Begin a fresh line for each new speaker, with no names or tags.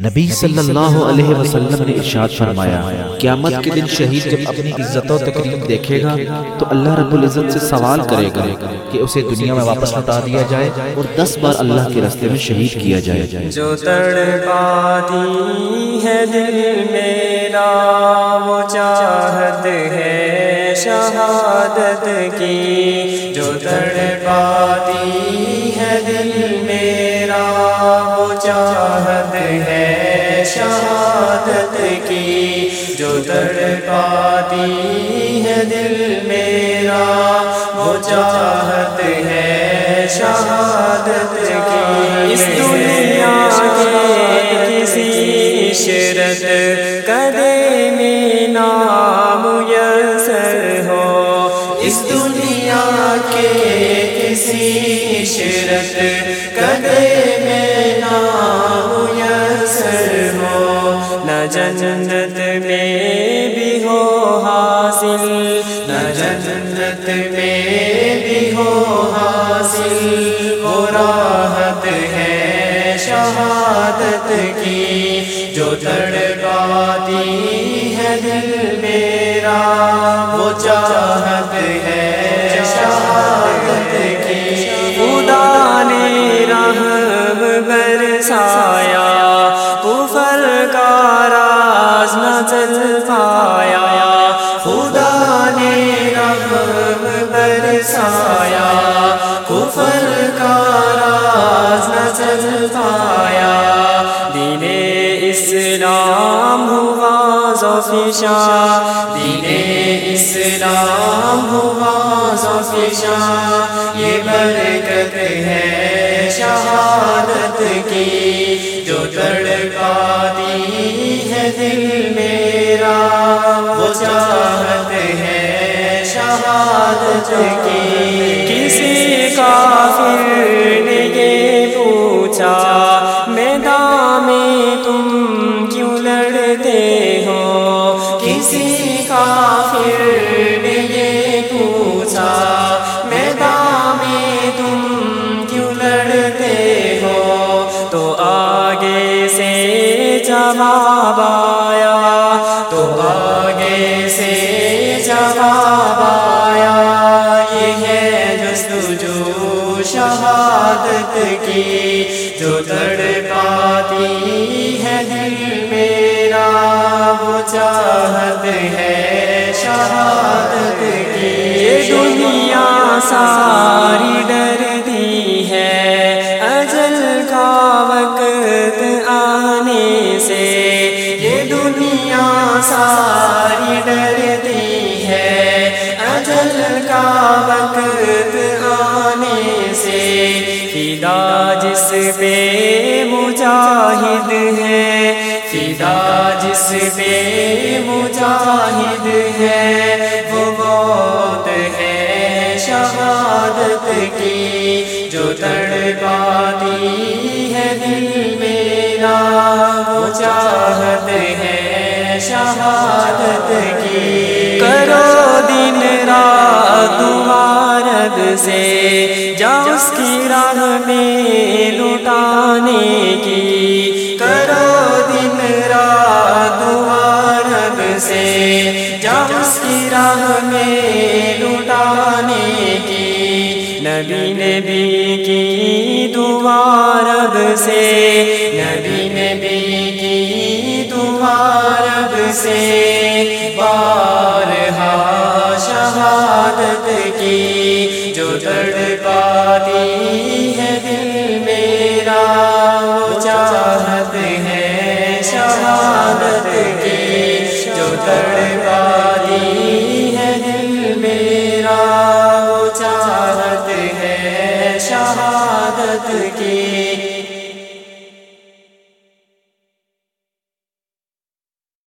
نبی صلی اللہ علیہ وسلم نے ارشاد فرمایا قیامت کے دن شہید جب اپنی عزت و تکریم دیکھے گا تو اللہ رب العزت سے سوال کرے گا کہ اسے دنیا میں واپس لوٹا دیا جائے اور دس بار اللہ کے رستے میں شہید کیا جائے۔
جو تڑپاتی ہے دل میرا وہ چاہت ہے شہادت کی۔ جو تڑپاتی تڑپاتی ہے دل میرا، وہ چاہت ہے شہادت کی۔ اس دنیا کے کسی شرط کدے میں نام یسر ہو۔ اس دنیا کے کسی شرط کدے میں نام یسر ہو۔ نہ جنت میں ہو حاصل، نہ جنت میں بھی ہو حاصل۔ وہ راحت ہے شہادت کی، جو تڑپاتی ہے دل میرا۔ وہ چاہت راز پایا دین اسلام ہوا ذوفشا دین اسلام ہوا ذوفشا یہ برکت ہے شہادت کی۔ جو تڑپاتی ہے دل میرا، وہ چاہت ہے شہادت کی۔ لڑتے ہو؟ کسی کافر نے یہ پوچھا، میدان میں تم کیوں لڑتے ہو؟ تو آگے سے جواب آیا، تو آگے سے جواب آیا، یہ ہے جستجو شہادت کی، جو تڑپاتی ساری ڈرتی ہے۔ اجل کا وقت آنے سے یہ دنیا ساری ڈرتی ہے۔ اجل کا وقت آنے سے فدا جس پہ مجاہد ہے۔ فدا جس پہ مجاہد ہے۔ وہ کی جو تڑپاتی ہے دل میرا، وہ چاہت ہے شہادت کی۔ کرو دن رات تمہارد سے جاؤ اس کی راہ میں لٹانے کی۔ کرو دن رات سے جاؤ اس کی راہ میں لٹانے کی۔ نبی نبی کی دوارب سے، نبی نبی کی دوارب سے۔ بارہا شہادت کی جو تڑپاتی ہے دل میرا چاہت ہے شہادت کی جو تڑپاتی محبت کی۔